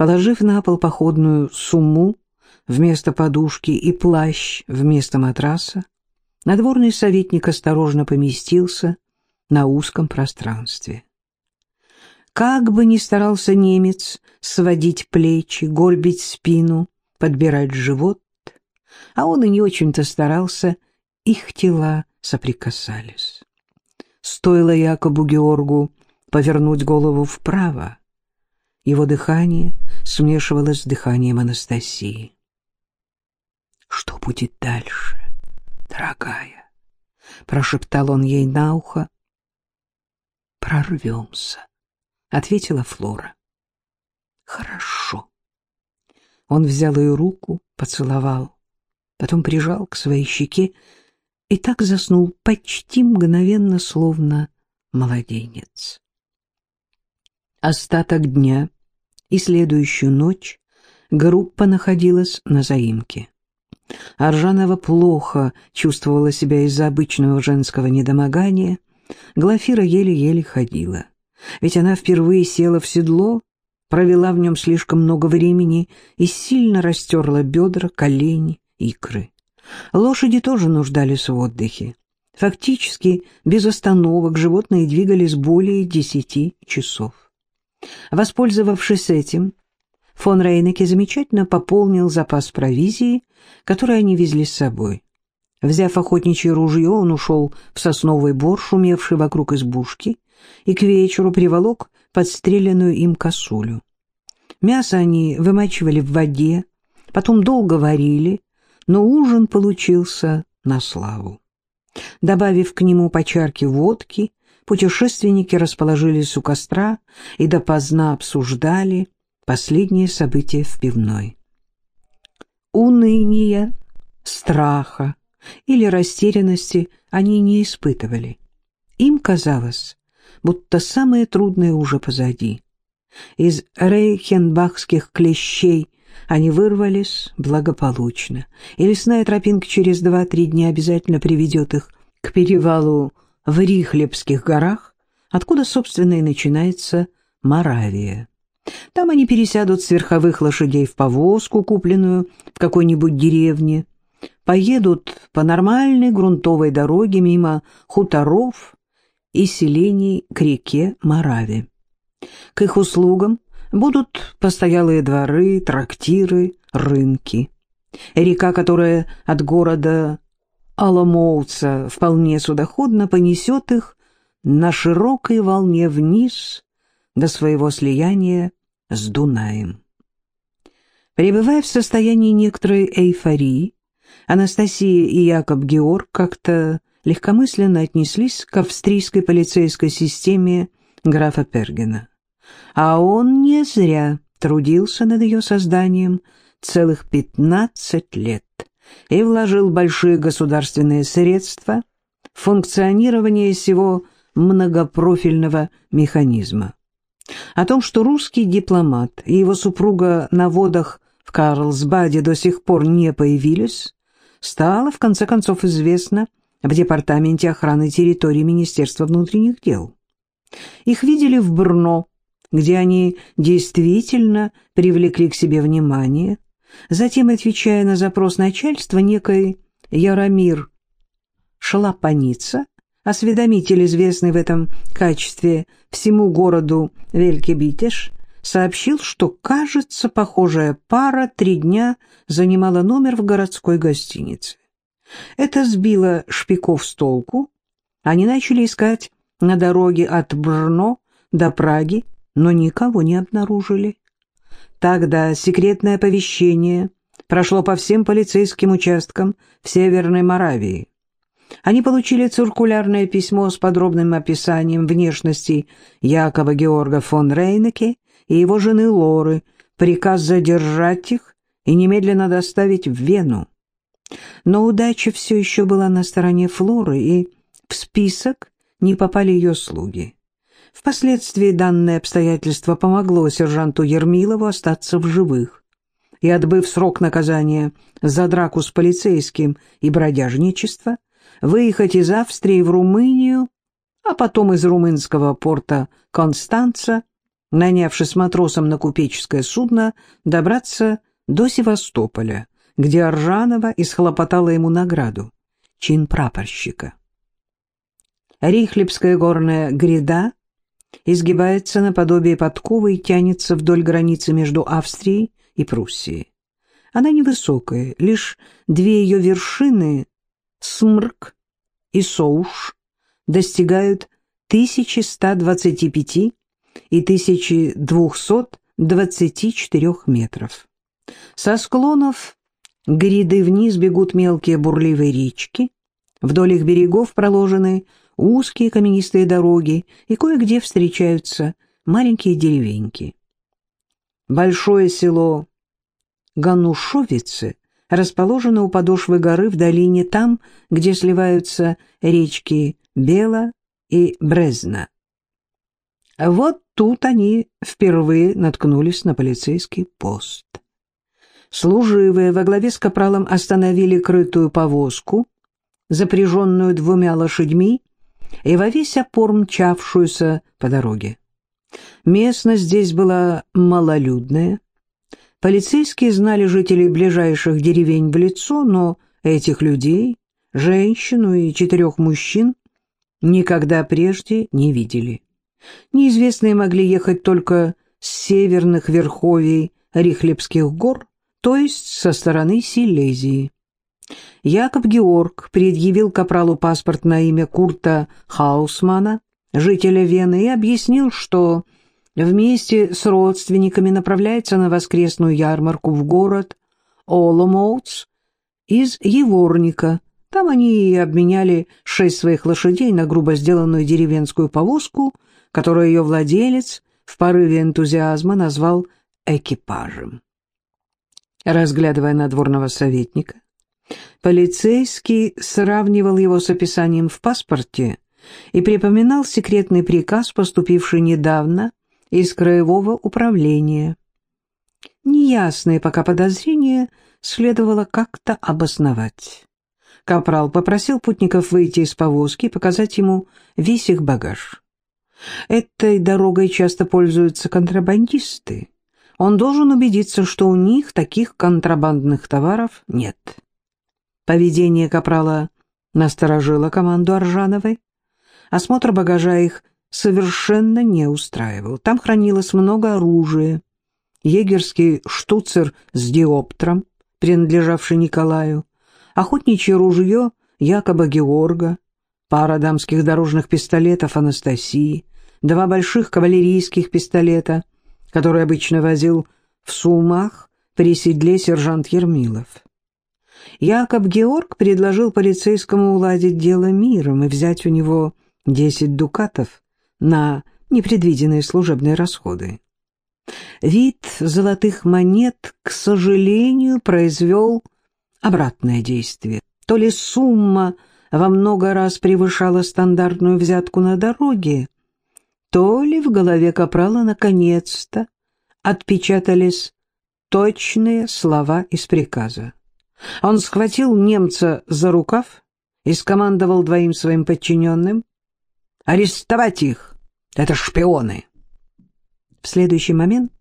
Положив на пол походную сумму вместо подушки и плащ вместо матраса, надворный советник осторожно поместился на узком пространстве. Как бы ни старался немец сводить плечи, горбить спину, подбирать живот, а он и не очень-то старался, их тела соприкасались. Стоило Якобу Георгу повернуть голову вправо, его дыхание смешивалось с дыханием Анастасии. «Что будет дальше, дорогая?» — прошептал он ей на ухо. «Прорвемся», — ответила Флора. «Хорошо». Он взял ее руку, поцеловал, потом прижал к своей щеке и так заснул почти мгновенно, словно младенец. Остаток дня и следующую ночь группа находилась на заимке. Аржанова плохо чувствовала себя из-за обычного женского недомогания. Глафира еле-еле ходила. Ведь она впервые села в седло, провела в нем слишком много времени и сильно растерла бедра, колени, икры. Лошади тоже нуждались в отдыхе. Фактически, без остановок животные двигались более десяти часов. Воспользовавшись этим, фон Рейнеке замечательно пополнил запас провизии, который они везли с собой. Взяв охотничье ружье, он ушел в сосновый бор, шумевший вокруг избушки, и к вечеру приволок подстреленную им косулю. Мясо они вымачивали в воде, потом долго варили, но ужин получился на славу. Добавив к нему по чарке водки, путешественники расположились у костра и допоздна обсуждали последние события в пивной. Уныния, страха или растерянности они не испытывали. Им казалось, будто самое трудное уже позади. Из рейхенбахских клещей они вырвались благополучно, и лесная тропинка через два-три дня обязательно приведет их к перевалу в Рихлебских горах, откуда, собственно, и начинается Моравия. Там они пересядут с верховых лошадей в повозку, купленную в какой-нибудь деревне, поедут по нормальной грунтовой дороге мимо хуторов и селений к реке Мораве. К их услугам будут постоялые дворы, трактиры, рынки. Река, которая от города Аламоуца вполне судоходно понесет их на широкой волне вниз до своего слияния с Дунаем. Пребывая в состоянии некоторой эйфории, Анастасия и Якоб Георг как-то легкомысленно отнеслись к австрийской полицейской системе графа Пергена. А он не зря трудился над ее созданием целых пятнадцать лет и вложил большие государственные средства в функционирование всего многопрофильного механизма. О том, что русский дипломат и его супруга на водах в Карлсбаде до сих пор не появились, стало в конце концов известно в Департаменте охраны территории Министерства внутренних дел. Их видели в Брно, где они действительно привлекли к себе внимание – Затем, отвечая на запрос начальства, некой Яромир Шлапаница, осведомитель, известный в этом качестве всему городу Велькебитеш, сообщил, что, кажется, похожая пара три дня занимала номер в городской гостинице. Это сбило шпиков с толку. Они начали искать на дороге от Брно до Праги, но никого не обнаружили. Тогда секретное оповещение прошло по всем полицейским участкам в Северной Моравии. Они получили циркулярное письмо с подробным описанием внешности Якова Георга фон Рейнеке и его жены Лоры, приказ задержать их и немедленно доставить в Вену. Но удача все еще была на стороне Флоры, и в список не попали ее слуги. Впоследствии данное обстоятельство помогло сержанту Ермилову остаться в живых. И, отбыв срок наказания за драку с полицейским и бродяжничество, выехать из Австрии в Румынию, а потом из румынского порта Констанца нанявшись матросом на купеческое судно, добраться до Севастополя, где Аржанова исхлопотала ему награду — чин прапорщика. Рихлебская горная гряда изгибается наподобие подковы и тянется вдоль границы между Австрией и Пруссией. Она невысокая, лишь две ее вершины, Смрк и Соуш, достигают 1125 и 1224 метров. Со склонов гряды вниз бегут мелкие бурливые речки, вдоль их берегов проложены узкие каменистые дороги, и кое-где встречаются маленькие деревеньки. Большое село Ганушовицы расположено у подошвы горы в долине там, где сливаются речки Бела и Брезна. Вот тут они впервые наткнулись на полицейский пост. Служивые во главе с капралом остановили крытую повозку, запряженную двумя лошадьми, и во весь опор мчавшуюся по дороге. Местность здесь была малолюдная. Полицейские знали жителей ближайших деревень в лицо, но этих людей, женщину и четырех мужчин, никогда прежде не видели. Неизвестные могли ехать только с северных верховий Рихлебских гор, то есть со стороны Силезии. Якоб Георг предъявил капралу паспорт на имя Курта Хаусмана, жителя Вены, и объяснил, что вместе с родственниками направляется на воскресную ярмарку в город Оломоутс из Еворника. Там они и обменяли шесть своих лошадей на грубо сделанную деревенскую повозку, которую ее владелец в порыве энтузиазма назвал экипажем. Разглядывая надворного советника, Полицейский сравнивал его с описанием в паспорте и припоминал секретный приказ, поступивший недавно из Краевого управления. Неясные пока подозрения следовало как-то обосновать. Капрал попросил путников выйти из повозки и показать ему весь их багаж. Этой дорогой часто пользуются контрабандисты. Он должен убедиться, что у них таких контрабандных товаров нет. Поведение капрала насторожило команду Аржановой. Осмотр багажа их совершенно не устраивал. Там хранилось много оружия. Егерский штуцер с диоптром, принадлежавший Николаю, охотничье ружье якобы Георга, пара дамских дорожных пистолетов Анастасии, два больших кавалерийских пистолета, которые обычно возил в сумах при седле сержант Ермилов. Якоб Георг предложил полицейскому уладить дело миром и взять у него десять дукатов на непредвиденные служебные расходы. Вид золотых монет, к сожалению, произвел обратное действие. То ли сумма во много раз превышала стандартную взятку на дороге, то ли в голове Капрала наконец-то отпечатались точные слова из приказа. Он схватил немца за рукав и скомандовал двоим своим подчиненным «Арестовать их! Это шпионы!» В следующий момент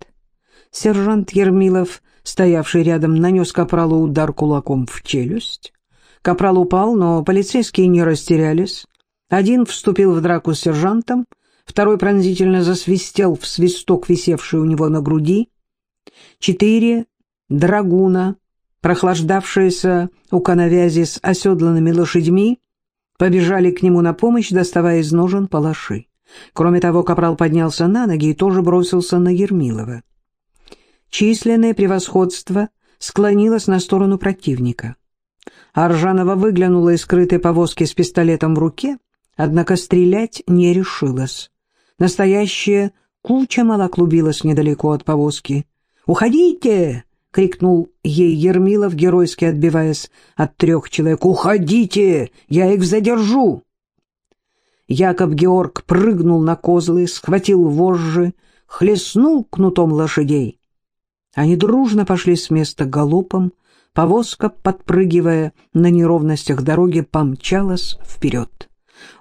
сержант Ермилов, стоявший рядом, нанес капралу удар кулаком в челюсть. Капрал упал, но полицейские не растерялись. Один вступил в драку с сержантом, второй пронзительно засвистел в свисток, висевший у него на груди. Четыре драгуна прохлаждавшиеся у коновязи с оседланными лошадьми, побежали к нему на помощь, доставая из ножен палаши. Кроме того, капрал поднялся на ноги и тоже бросился на Ермилова. Численное превосходство склонилось на сторону противника. Аржанова выглянула из скрытой повозки с пистолетом в руке, однако стрелять не решилась. Настоящая куча мала клубилась недалеко от повозки. «Уходите!» — крикнул ей Ермилов, геройски отбиваясь от трех человек. «Уходите! Я их задержу!» Яков Георг прыгнул на козлы, схватил вожжи, хлестнул кнутом лошадей. Они дружно пошли с места галопом, повозка, подпрыгивая на неровностях дороги, помчалась вперед.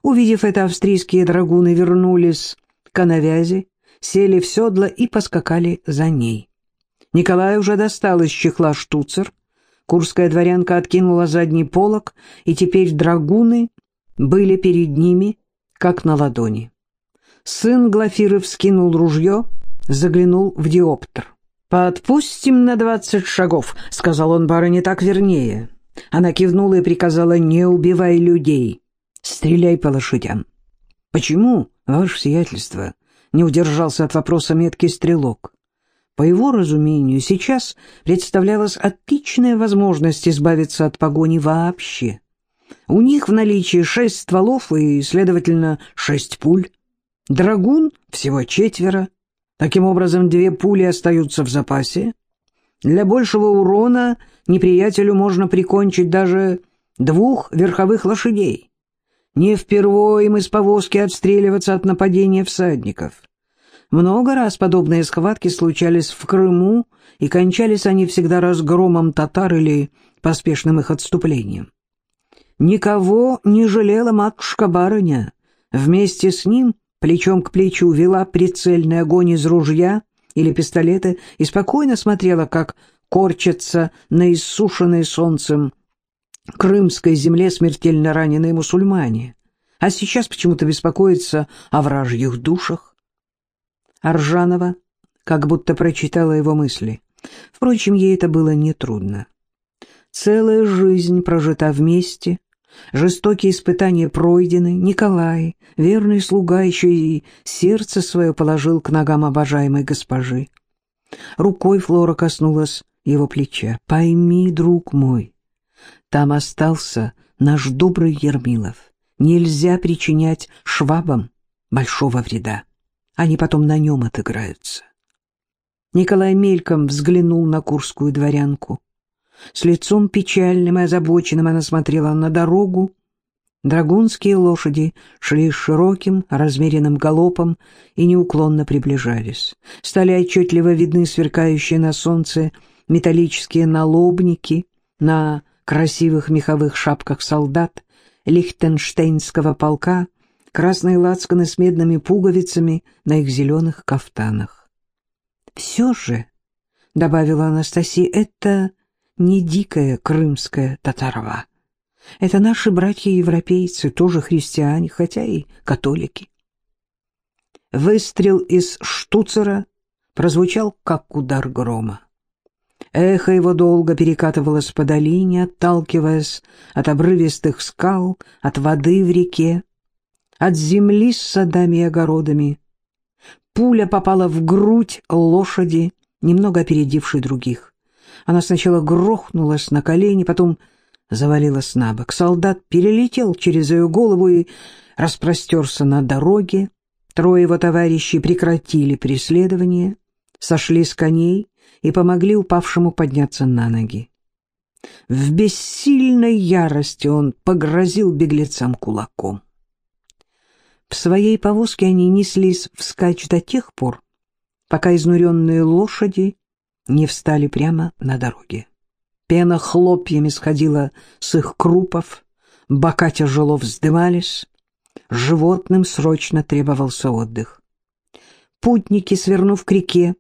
Увидев это, австрийские драгуны вернулись к навязи, сели в седло и поскакали за ней. Николай уже достал из чехла штуцер, курская дворянка откинула задний полог, и теперь драгуны были перед ними, как на ладони. Сын Глафиры вскинул ружье, заглянул в диоптер. «Подпустим на двадцать шагов», — сказал он барыне так вернее. Она кивнула и приказала «не убивай людей, стреляй по лошадям». «Почему, ваше сиятельство?» — не удержался от вопроса меткий стрелок. По его разумению, сейчас представлялась отличная возможность избавиться от погони вообще. У них в наличии шесть стволов и, следовательно, шесть пуль. Драгун всего четверо. Таким образом, две пули остаются в запасе. Для большего урона неприятелю можно прикончить даже двух верховых лошадей. Не впервые им из повозки отстреливаться от нападения всадников. Много раз подобные схватки случались в Крыму, и кончались они всегда разгромом татар или поспешным их отступлением. Никого не жалела матушка-барыня. Вместе с ним плечом к плечу вела прицельный огонь из ружья или пистолета и спокойно смотрела, как корчатся на иссушенной солнцем крымской земле смертельно раненые мусульмане, а сейчас почему-то беспокоится о вражьих душах. Аржанова как будто прочитала его мысли. Впрочем, ей это было нетрудно. Целая жизнь прожита вместе, Жестокие испытания пройдены, Николай, верный слуга, еще и сердце свое положил к ногам обожаемой госпожи. Рукой Флора коснулась его плеча. «Пойми, друг мой, там остался наш добрый Ермилов. Нельзя причинять швабам большого вреда. Они потом на нем отыграются». Николай мельком взглянул на курскую дворянку. С лицом печальным и озабоченным она смотрела на дорогу. Драгунские лошади шли широким, размеренным галопом и неуклонно приближались. Стали отчетливо видны сверкающие на солнце металлические налобники на красивых меховых шапках солдат Лихтенштейнского полка, красные лацканы с медными пуговицами на их зеленых кафтанах. «Все же», — добавила Анастасия, — «это не дикая крымская татарва. Это наши братья-европейцы, тоже христиане, хотя и католики. Выстрел из штуцера прозвучал, как удар грома. Эхо его долго перекатывалось по долине, отталкиваясь от обрывистых скал, от воды в реке, от земли с садами и огородами. Пуля попала в грудь лошади, немного опередившей других. Она сначала грохнулась на колени, потом завалилась на бок. Солдат перелетел через ее голову и распростерся на дороге. Трое его товарищей прекратили преследование, сошли с коней и помогли упавшему подняться на ноги. В бессильной ярости он погрозил беглецам кулаком. В своей повозке они неслись вскачь до тех пор, пока изнуренные лошади не встали прямо на дороге. Пена хлопьями сходила с их крупов, бока тяжело вздымались, животным срочно требовался отдых. Путники, свернув к реке,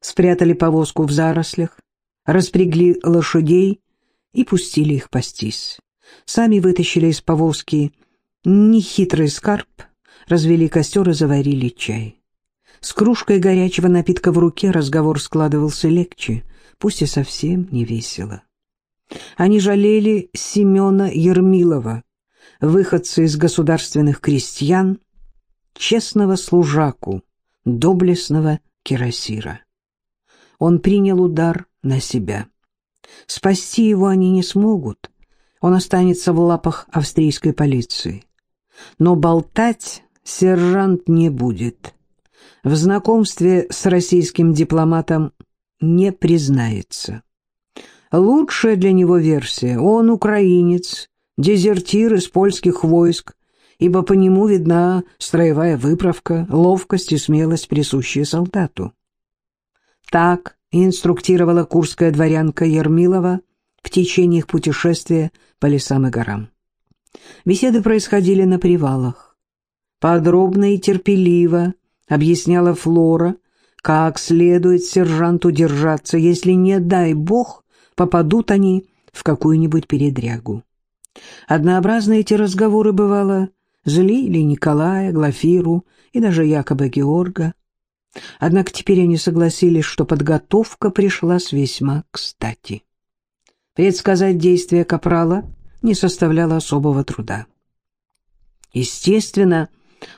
спрятали повозку в зарослях, распрягли лошадей и пустили их пастись. Сами вытащили из повозки нехитрый скарб, развели костер и заварили чай. С кружкой горячего напитка в руке разговор складывался легче, пусть и совсем не весело. Они жалели Семена Ермилова, выходца из государственных крестьян, честного служаку, доблестного кирасира. Он принял удар на себя. Спасти его они не смогут, он останется в лапах австрийской полиции. Но болтать сержант не будет в знакомстве с российским дипломатом не признается. Лучшая для него версия – он украинец, дезертир из польских войск, ибо по нему видна строевая выправка, ловкость и смелость, присущие солдату. Так инструктировала курская дворянка Ермилова в течение их путешествия по лесам и горам. Беседы происходили на привалах. Подробно и терпеливо объясняла Флора, как следует сержанту держаться, если, не дай бог, попадут они в какую-нибудь передрягу. Однообразно эти разговоры, бывало, злили Николая, Глафиру и даже якобы Георга. Однако теперь они согласились, что подготовка пришлась весьма кстати. Предсказать действия Капрала не составляло особого труда. Естественно,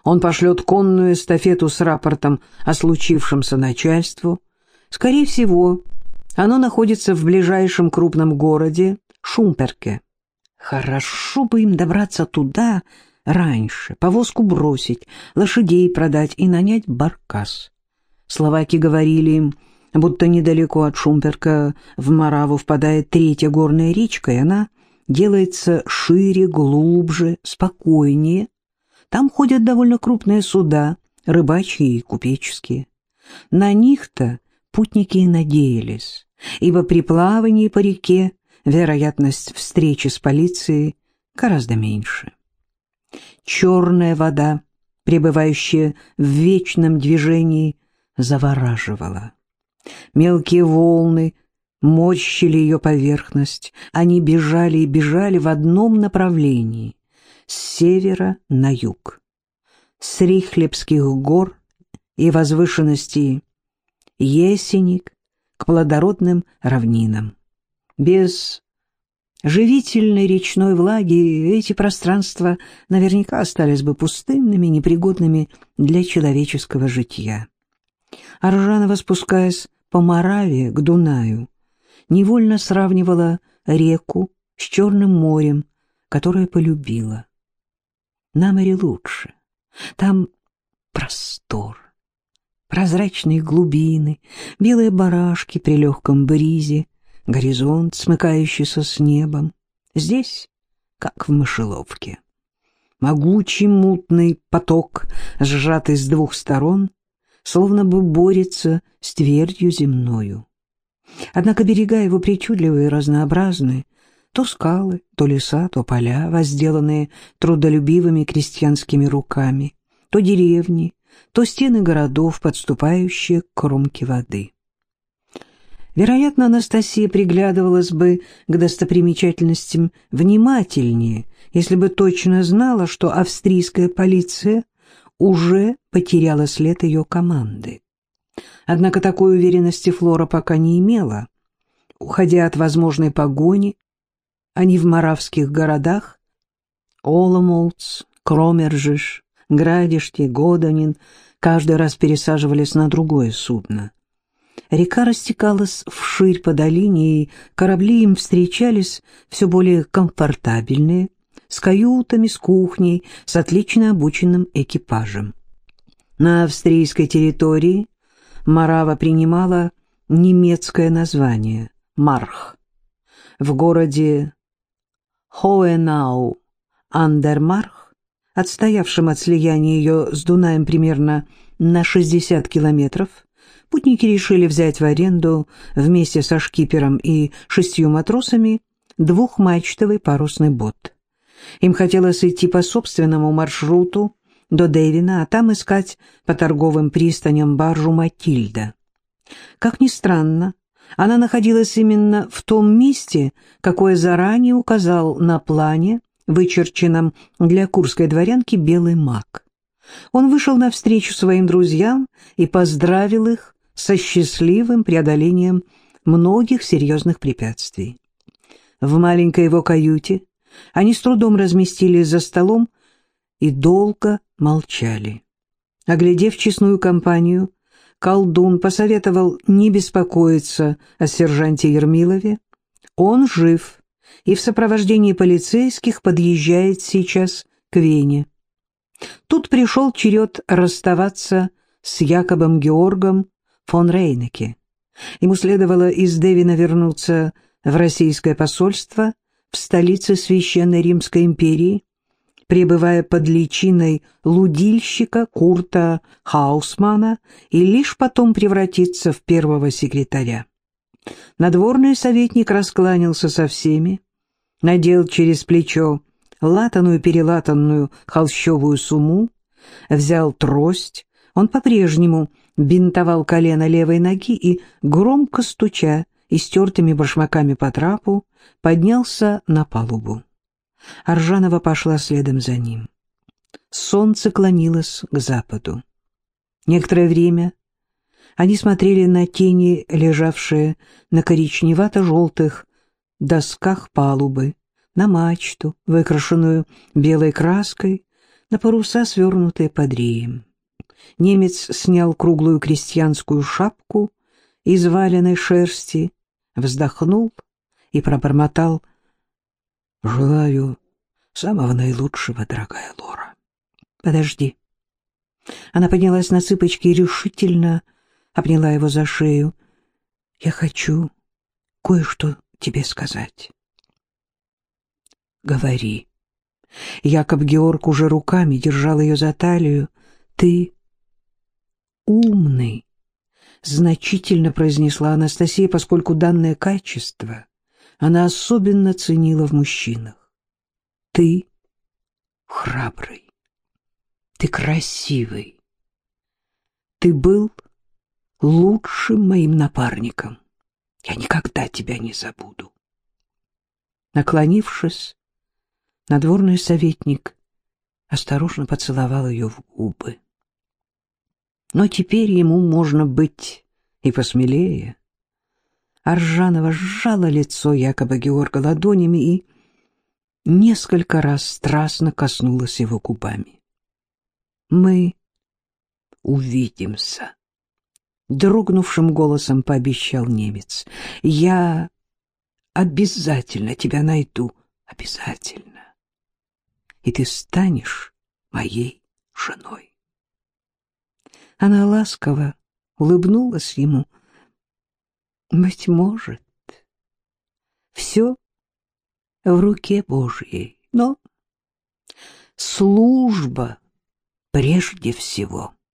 он пошлет конную эстафету с рапортом о случившемся начальству. Скорее всего, оно находится в ближайшем крупном городе Шумперке. Хорошо бы им добраться туда раньше, повозку бросить, лошадей продать и нанять баркас. Словаки говорили им, будто недалеко от Шумперка в Мараву впадает третья горная речка, и она делается шире, глубже, спокойнее. Там ходят довольно крупные суда, рыбачьи и купеческие. На них-то путники и надеялись, ибо при плавании по реке вероятность встречи с полицией гораздо меньше. Черная вода, пребывающая в вечном движении, завораживала. Мелкие волны морщили ее поверхность, они бежали и бежали в одном направлении, с севера на юг, с Рихлебских гор и возвышенностей Есеник к плодородным равнинам. Без живительной речной влаги эти пространства наверняка остались бы пустынными, непригодными для человеческого житья. Аржанова, спускаясь по Мораве к Дунаю, невольно сравнивала реку с Черным морем, которое полюбила. На море лучше, там простор, прозрачные глубины, белые барашки при легком бризе, горизонт, смыкающийся с небом. Здесь, как в мышеловке. Могучий мутный поток, сжатый с двух сторон, словно бы борется с твердью земною. Однако берега его причудливые и разнообразны, то скалы, то леса, то поля, возделанные трудолюбивыми крестьянскими руками, то деревни, то стены городов, подступающие к кромке воды. Вероятно, Анастасия приглядывалась бы к достопримечательностям внимательнее, если бы точно знала, что австрийская полиция уже потеряла след ее команды. Однако такой уверенности Флора пока не имела. Уходя от возможной погони, они в маравских городах Оломолц, Кромержиш, Градишти, Годанин каждый раз пересаживались на другое судно. Река растекалась вширь по долине, и корабли им встречались все более комфортабельные, с каютами, с кухней, с отлично обученным экипажем. На австрийской территории Марава принимала немецкое название «Марх». В городе Хоенау Андермарх, отстоявшем от слияния ее с Дунаем примерно на 60 километров, путники решили взять в аренду вместе со шкипером и шестью матросами двухмачтовый парусный бот. Им хотелось идти по собственному маршруту до Дэвина, а там искать по торговым пристаням баржу «Матильда». Как ни странно, она находилась именно в том месте, какое заранее указал на плане, вычерченном для курской дворянки белый маг. Он вышел навстречу своим друзьям и поздравил их со счастливым преодолением многих серьезных препятствий. В маленькой его каюте они с трудом разместились за столом и долго молчали. Оглядев честную компанию, колдун посоветовал не беспокоиться о сержанте Ермилове. Он жив и в сопровождении полицейских подъезжает сейчас к Вене. Тут пришел черед расставаться с Якобом Георгом фон Рейнеке. Ему следовало из Девина вернуться в российское посольство в столице Священной Римской империи, пребывая под личиной лудильщика Курта Хаусмана и лишь потом превратиться в первого секретаря. Надворный советник раскланялся со всеми, надел через плечо латаную-перелатанную холщовую сумму, взял трость, Он по-прежнему бинтовал колено левой ноги и, громко стуча истертыми башмаками по трапу, поднялся на палубу. Аржанова пошла следом за ним. Солнце клонилось к западу. Некоторое время они смотрели на тени, лежавшие на коричневато-желтых досках палубы, на мачту, выкрашенную белой краской, на паруса, свернутые под реем. Немец снял круглую крестьянскую шапку из валеной шерсти, вздохнул и пробормотал «Желаю самого наилучшего, дорогая Лора». «Подожди». Она поднялась на цыпочки и решительно обняла его за шею. «Я хочу кое-что тебе сказать». «Говори». Якоб Георг уже руками держал ее за талию. «Ты умный», — значительно произнесла Анастасия, поскольку данное качество она особенно ценила в мужчинах. «Ты храбрый, ты красивый, ты был лучшим моим напарником. Я никогда тебя не забуду». Наклонившись, надворный советник осторожно поцеловал ее в губы. Но теперь ему можно быть и посмелее. Аржанова сжала лицо якобы Георга ладонями и несколько раз страстно коснулась его губами. «Мы увидимся», — дрогнувшим голосом пообещал немец. «Я обязательно тебя найду, обязательно. И ты станешь моей женой». Она ласково улыбнулась ему. Быть может, все в руке Божьей, но служба прежде всего.